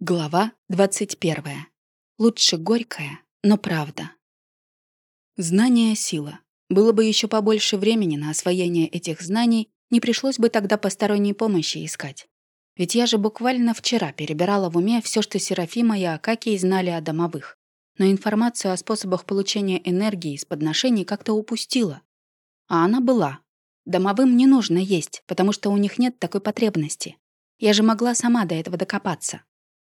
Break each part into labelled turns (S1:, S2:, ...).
S1: Глава 21. Лучше горькая, но правда. Знание — сила. Было бы еще побольше времени на освоение этих знаний, не пришлось бы тогда посторонней помощи искать. Ведь я же буквально вчера перебирала в уме все, что Серафима и Акакий знали о домовых. Но информацию о способах получения энергии из подношений как-то упустила. А она была. Домовым не нужно есть, потому что у них нет такой потребности. Я же могла сама до этого докопаться.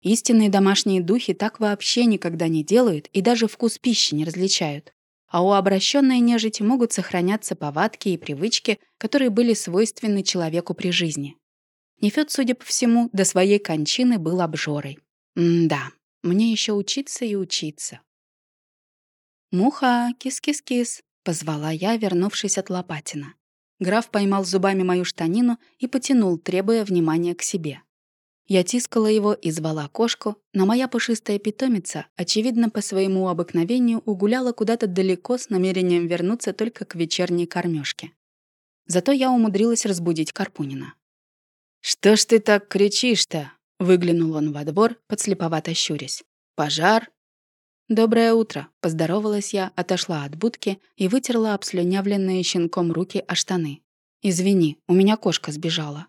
S1: Истинные домашние духи так вообще никогда не делают и даже вкус пищи не различают. А у обращенной нежити могут сохраняться повадки и привычки, которые были свойственны человеку при жизни. Нефёд, судя по всему, до своей кончины был обжорой. М-да, мне еще учиться и учиться. «Муха, кис-кис-кис», — позвала я, вернувшись от Лопатина. Граф поймал зубами мою штанину и потянул, требуя внимания к себе. Я тискала его и звала кошку, но моя пушистая питомица, очевидно, по своему обыкновению угуляла куда-то далеко с намерением вернуться только к вечерней кормежке. Зато я умудрилась разбудить Карпунина. «Что ж ты так кричишь-то?» — выглянул он во двор, подслеповато щурясь. «Пожар?» «Доброе утро», — поздоровалась я, отошла от будки и вытерла обслюнявленные щенком руки о штаны. «Извини, у меня кошка сбежала».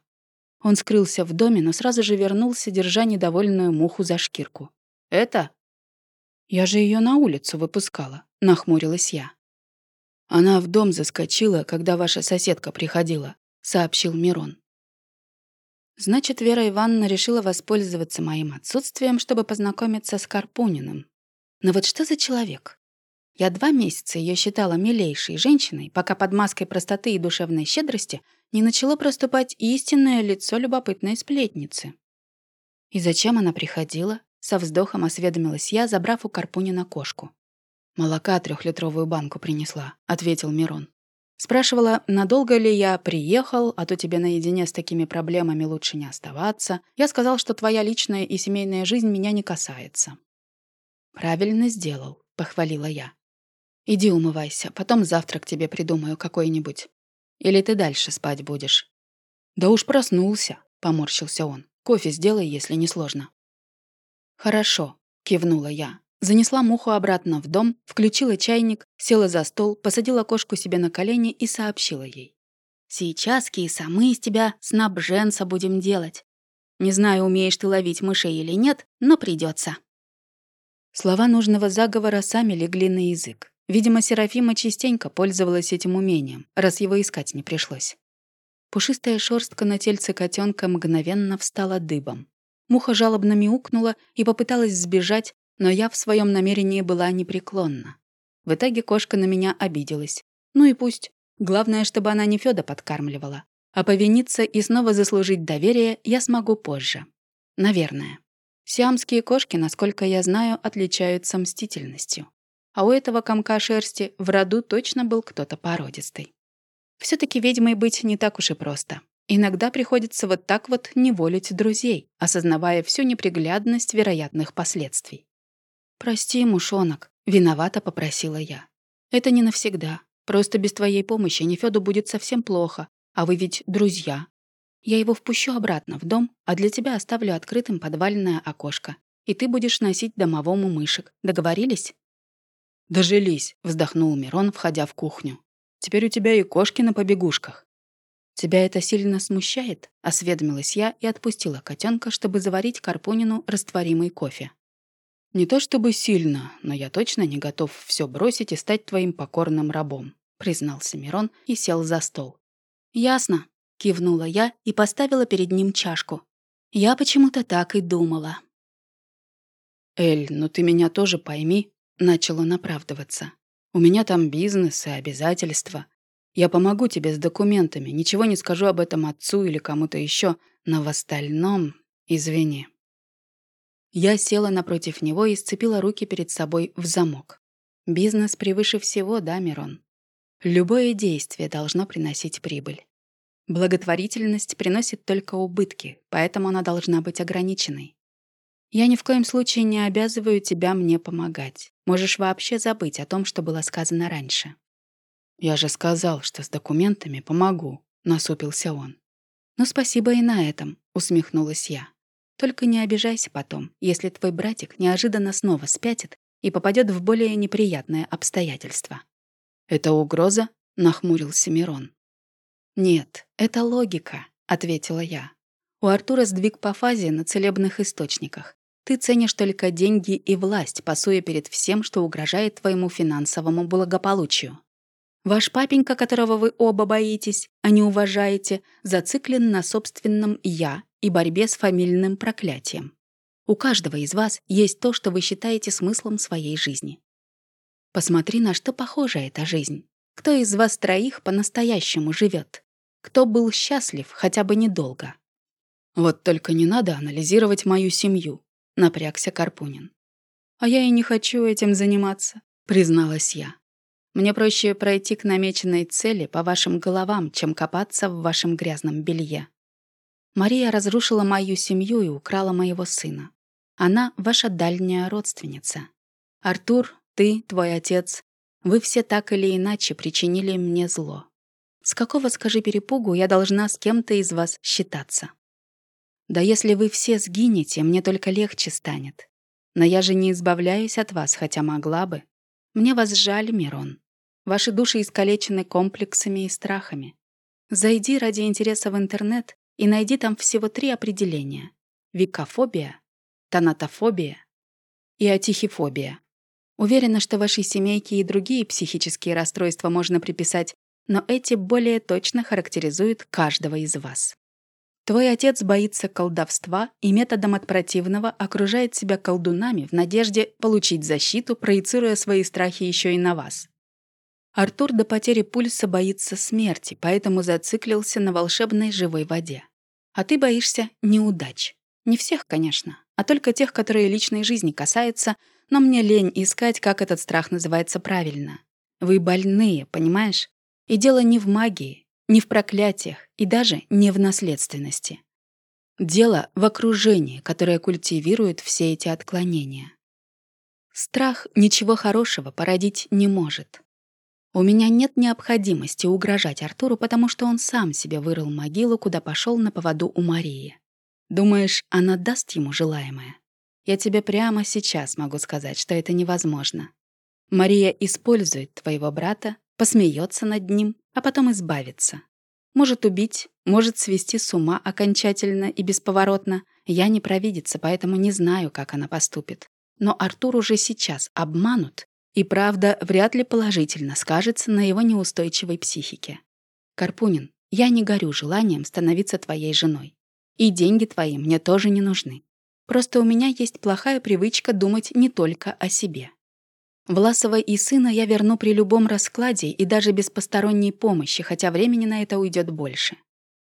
S1: Он скрылся в доме, но сразу же вернулся, держа недовольную муху за шкирку. «Это?» «Я же ее на улицу выпускала», — нахмурилась я. «Она в дом заскочила, когда ваша соседка приходила», — сообщил Мирон. Значит, Вера Ивановна решила воспользоваться моим отсутствием, чтобы познакомиться с Карпуниным. Но вот что за человек? Я два месяца ее считала милейшей женщиной, пока под маской простоты и душевной щедрости — не начало проступать истинное лицо любопытной сплетницы. И зачем она приходила? Со вздохом осведомилась я, забрав у Карпунина кошку. «Молока трехлитровую банку принесла», — ответил Мирон. Спрашивала, надолго ли я приехал, а то тебе наедине с такими проблемами лучше не оставаться. Я сказал, что твоя личная и семейная жизнь меня не касается. «Правильно сделал», — похвалила я. «Иди умывайся, потом завтрак тебе придумаю какой-нибудь. Или ты дальше спать будешь?» «Да уж проснулся», — поморщился он. «Кофе сделай, если не сложно». «Хорошо», — кивнула я. Занесла муху обратно в дом, включила чайник, села за стол, посадила кошку себе на колени и сообщила ей. «Сейчас, киса, мы из тебя снабженца будем делать. Не знаю, умеешь ты ловить мышей или нет, но придется. Слова нужного заговора сами легли на язык. Видимо, Серафима частенько пользовалась этим умением, раз его искать не пришлось. Пушистая шерстка на тельце котенка мгновенно встала дыбом. Муха жалобно мяукнула и попыталась сбежать, но я в своем намерении была непреклонна. В итоге кошка на меня обиделась. Ну и пусть. Главное, чтобы она не Фёда подкармливала. А повиниться и снова заслужить доверие я смогу позже. Наверное. Сиамские кошки, насколько я знаю, отличаются мстительностью а у этого комка шерсти в роду точно был кто-то породистый. все таки ведьмой быть не так уж и просто. Иногда приходится вот так вот неволить друзей, осознавая всю неприглядность вероятных последствий. «Прости, мушонок», — виновато попросила я. «Это не навсегда. Просто без твоей помощи Нефёду будет совсем плохо, а вы ведь друзья. Я его впущу обратно в дом, а для тебя оставлю открытым подвальное окошко, и ты будешь носить домовому мышек. Договорились?» «Дожились», — вздохнул Мирон, входя в кухню. «Теперь у тебя и кошки на побегушках». «Тебя это сильно смущает?» — осведомилась я и отпустила котенка, чтобы заварить Карпунину растворимый кофе. «Не то чтобы сильно, но я точно не готов все бросить и стать твоим покорным рабом», — признался Мирон и сел за стол. «Ясно», — кивнула я и поставила перед ним чашку. Я почему-то так и думала. «Эль, ну ты меня тоже пойми», Начал он оправдываться. «У меня там бизнес и обязательства. Я помогу тебе с документами, ничего не скажу об этом отцу или кому-то еще, но в остальном извини». Я села напротив него и сцепила руки перед собой в замок. Бизнес превыше всего, да, Мирон? Любое действие должно приносить прибыль. Благотворительность приносит только убытки, поэтому она должна быть ограниченной. Я ни в коем случае не обязываю тебя мне помогать. Можешь вообще забыть о том, что было сказано раньше». «Я же сказал, что с документами помогу», — насупился он. «Ну, спасибо и на этом», — усмехнулась я. Только не обижайся потом, если твой братик неожиданно снова спятит и попадет в более неприятное обстоятельство. «Это угроза?» — нахмурился Мирон. «Нет, это логика», — ответила я. У Артура сдвиг по фазе на целебных источниках. Ты ценишь только деньги и власть, пасуя перед всем, что угрожает твоему финансовому благополучию. Ваш папенька, которого вы оба боитесь, а не уважаете, зациклен на собственном «я» и борьбе с фамильным проклятием. У каждого из вас есть то, что вы считаете смыслом своей жизни. Посмотри, на что похожа эта жизнь. Кто из вас троих по-настоящему живет? Кто был счастлив хотя бы недолго? Вот только не надо анализировать мою семью, напрягся Карпунин. А я и не хочу этим заниматься, призналась я. Мне проще пройти к намеченной цели по вашим головам, чем копаться в вашем грязном белье. Мария разрушила мою семью и украла моего сына. Она ваша дальняя родственница. Артур, ты, твой отец, вы все так или иначе причинили мне зло. С какого, скажи, перепугу я должна с кем-то из вас считаться? Да если вы все сгинете, мне только легче станет. Но я же не избавляюсь от вас, хотя могла бы. Мне вас жаль, Мирон. Ваши души искалечены комплексами и страхами. Зайди ради интереса в интернет и найди там всего три определения. Викофобия, тонатофобия и атихифобия. Уверена, что вашей семейке и другие психические расстройства можно приписать, но эти более точно характеризуют каждого из вас. Твой отец боится колдовства и методом от противного окружает себя колдунами в надежде получить защиту, проецируя свои страхи еще и на вас. Артур до потери пульса боится смерти, поэтому зациклился на волшебной живой воде. А ты боишься неудач. Не всех, конечно, а только тех, которые личной жизни касаются, но мне лень искать, как этот страх называется правильно. Вы больные, понимаешь? И дело не в магии, не в проклятиях и даже не в наследственности. Дело в окружении, которое культивирует все эти отклонения. Страх ничего хорошего породить не может. У меня нет необходимости угрожать Артуру, потому что он сам себе вырыл могилу, куда пошел на поводу у Марии. Думаешь, она даст ему желаемое? Я тебе прямо сейчас могу сказать, что это невозможно. Мария использует твоего брата, посмеется над ним, а потом избавится. Может убить, может свести с ума окончательно и бесповоротно. Я не провидица, поэтому не знаю, как она поступит. Но Артур уже сейчас обманут и правда вряд ли положительно скажется на его неустойчивой психике. Карпунин, я не горю желанием становиться твоей женой. И деньги твои мне тоже не нужны. Просто у меня есть плохая привычка думать не только о себе. Власова и сына я верну при любом раскладе и даже без посторонней помощи, хотя времени на это уйдет больше.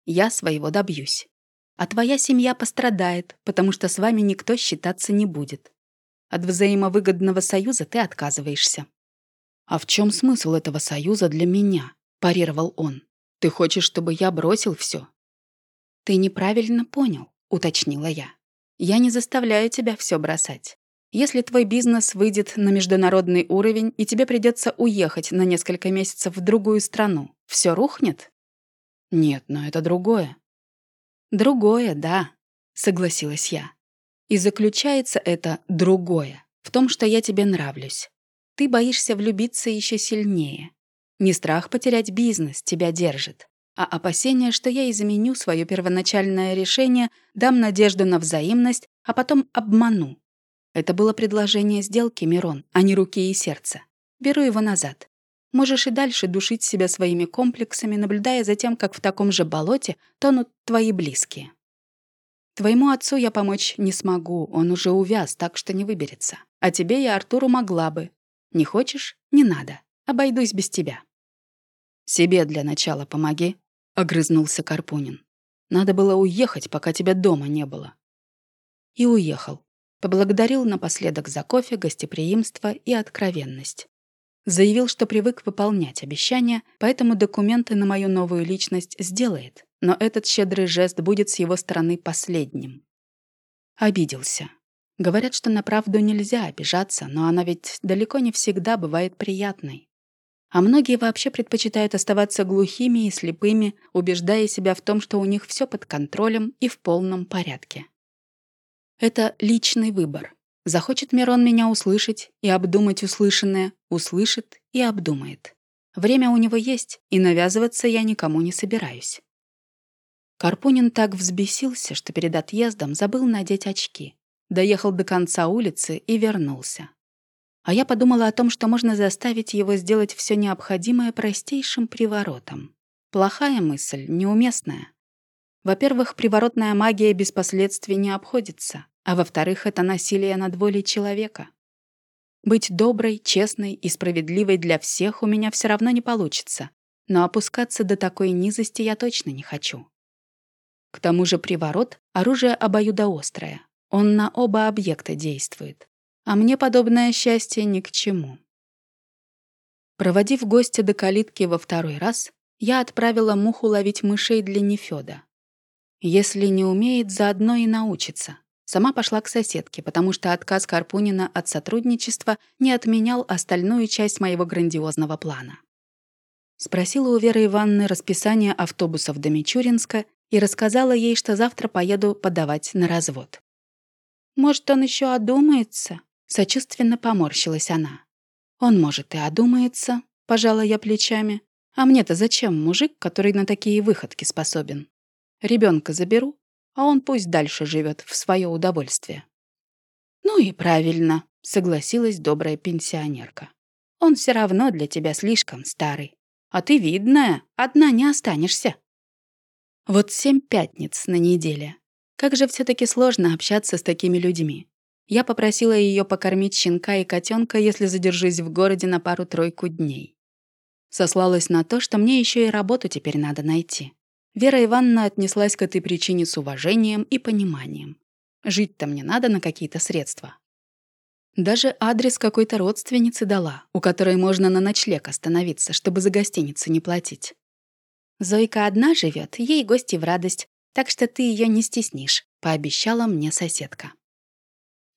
S1: Я своего добьюсь. А твоя семья пострадает, потому что с вами никто считаться не будет. От взаимовыгодного союза ты отказываешься. «А в чем смысл этого союза для меня?» – парировал он. «Ты хочешь, чтобы я бросил все? «Ты неправильно понял», – уточнила я. «Я не заставляю тебя все бросать. Если твой бизнес выйдет на международный уровень, и тебе придется уехать на несколько месяцев в другую страну, все рухнет?» «Нет, но это другое». «Другое, да», — согласилась я. И заключается это другое, в том, что я тебе нравлюсь. Ты боишься влюбиться еще сильнее. Не страх потерять бизнес тебя держит, а опасение, что я изменю свое первоначальное решение, дам надежду на взаимность, а потом обману. Это было предложение сделки, Мирон, а не руки и сердца. Беру его назад. Можешь и дальше душить себя своими комплексами, наблюдая за тем, как в таком же болоте тонут твои близкие. Твоему отцу я помочь не смогу, он уже увяз, так что не выберется. А тебе я Артуру могла бы. Не хочешь? Не надо. Обойдусь без тебя». «Себе для начала помоги», — огрызнулся Карпунин. «Надо было уехать, пока тебя дома не было». И уехал. Поблагодарил напоследок за кофе, гостеприимство и откровенность. Заявил, что привык выполнять обещания, поэтому документы на мою новую личность сделает но этот щедрый жест будет с его стороны последним. Обиделся. Говорят, что на правду нельзя обижаться, но она ведь далеко не всегда бывает приятной. А многие вообще предпочитают оставаться глухими и слепыми, убеждая себя в том, что у них все под контролем и в полном порядке. Это личный выбор. Захочет Мирон меня услышать и обдумать услышанное, услышит и обдумает. Время у него есть, и навязываться я никому не собираюсь. Карпунин так взбесился, что перед отъездом забыл надеть очки. Доехал до конца улицы и вернулся. А я подумала о том, что можно заставить его сделать все необходимое простейшим приворотом. Плохая мысль, неуместная. Во-первых, приворотная магия без последствий не обходится, а во-вторых, это насилие над волей человека. Быть доброй, честной и справедливой для всех у меня все равно не получится, но опускаться до такой низости я точно не хочу. К тому же приворот — оружие обоюдоострое. Он на оба объекта действует. А мне подобное счастье ни к чему. Проводив гостя до калитки во второй раз, я отправила муху ловить мышей для Нефёда. Если не умеет, заодно и научится. Сама пошла к соседке, потому что отказ Карпунина от сотрудничества не отменял остальную часть моего грандиозного плана. Спросила у Веры Ивановны расписание автобусов до Мичуринска и рассказала ей, что завтра поеду подавать на развод. «Может, он еще одумается?» — сочувственно поморщилась она. «Он, может, и одумается», — пожала я плечами. «А мне-то зачем мужик, который на такие выходки способен? Ребенка заберу, а он пусть дальше живет в свое удовольствие». «Ну и правильно», — согласилась добрая пенсионерка. «Он все равно для тебя слишком старый. А ты видная, одна не останешься». Вот семь пятниц на неделе. Как же все таки сложно общаться с такими людьми. Я попросила ее покормить щенка и котенка, если задержусь в городе на пару-тройку дней. Сослалась на то, что мне еще и работу теперь надо найти. Вера Ивановна отнеслась к этой причине с уважением и пониманием. Жить-то мне надо на какие-то средства. Даже адрес какой-то родственницы дала, у которой можно на ночлег остановиться, чтобы за гостиницу не платить. Зойка одна живет, ей гости в радость, так что ты ее не стеснишь», — пообещала мне соседка.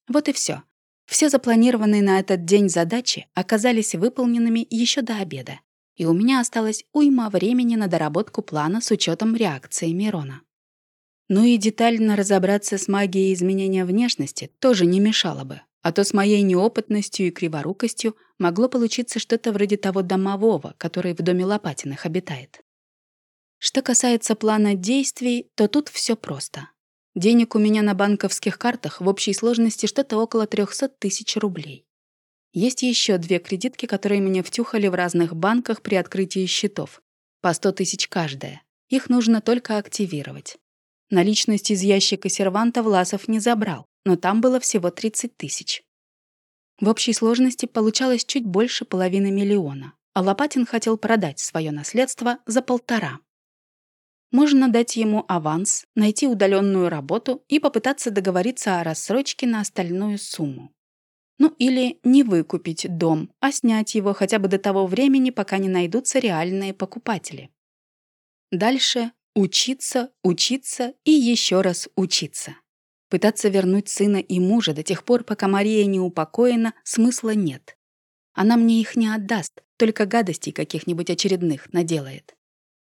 S1: Вот и все. Все запланированные на этот день задачи оказались выполненными еще до обеда и у меня осталось уйма времени на доработку плана с учетом реакции Мирона. Ну и детально разобраться с магией изменения внешности тоже не мешало бы, а то с моей неопытностью и криворукостью могло получиться что-то вроде того домового, который в доме Лопатиных обитает. Что касается плана действий, то тут все просто. Денег у меня на банковских картах в общей сложности что-то около 300 тысяч рублей. Есть еще две кредитки, которые мне втюхали в разных банках при открытии счетов. По 100 тысяч каждая. Их нужно только активировать. Наличность из ящика серванта Власов не забрал, но там было всего 30 тысяч. В общей сложности получалось чуть больше половины миллиона, а Лопатин хотел продать свое наследство за полтора. Можно дать ему аванс, найти удаленную работу и попытаться договориться о рассрочке на остальную сумму. Ну или не выкупить дом, а снять его хотя бы до того времени, пока не найдутся реальные покупатели. Дальше учиться, учиться и еще раз учиться. Пытаться вернуть сына и мужа до тех пор, пока Мария не упокоена, смысла нет. Она мне их не отдаст, только гадостей каких-нибудь очередных наделает.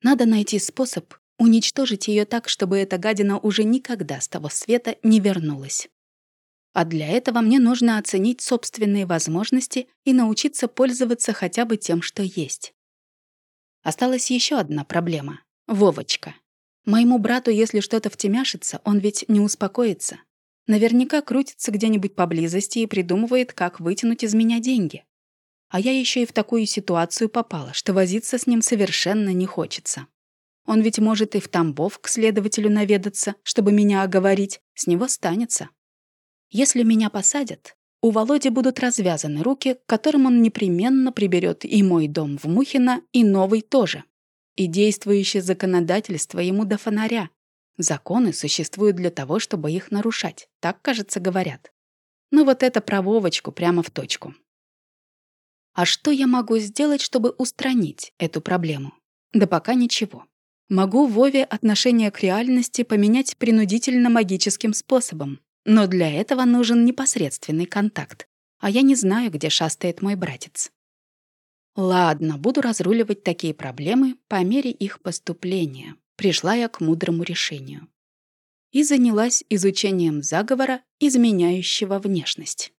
S1: Надо найти способ уничтожить ее так, чтобы эта гадина уже никогда с того света не вернулась. А для этого мне нужно оценить собственные возможности и научиться пользоваться хотя бы тем, что есть. Осталась еще одна проблема — Вовочка. Моему брату, если что-то втемяшится, он ведь не успокоится. Наверняка крутится где-нибудь поблизости и придумывает, как вытянуть из меня деньги. А я еще и в такую ситуацию попала, что возиться с ним совершенно не хочется. Он ведь может и в Тамбов к следователю наведаться, чтобы меня оговорить, с него станется. Если меня посадят, у Володи будут развязаны руки, к которым он непременно приберет и мой дом в Мухино, и новый тоже. И действующее законодательство ему до фонаря. Законы существуют для того, чтобы их нарушать, так, кажется, говорят. Ну вот это про Вовочку прямо в точку. А что я могу сделать, чтобы устранить эту проблему? Да пока ничего. Могу Вове отношение к реальности поменять принудительно магическим способом, но для этого нужен непосредственный контакт, а я не знаю, где шастает мой братец. Ладно, буду разруливать такие проблемы по мере их поступления. Пришла я к мудрому решению. и занялась изучением заговора, изменяющего внешность.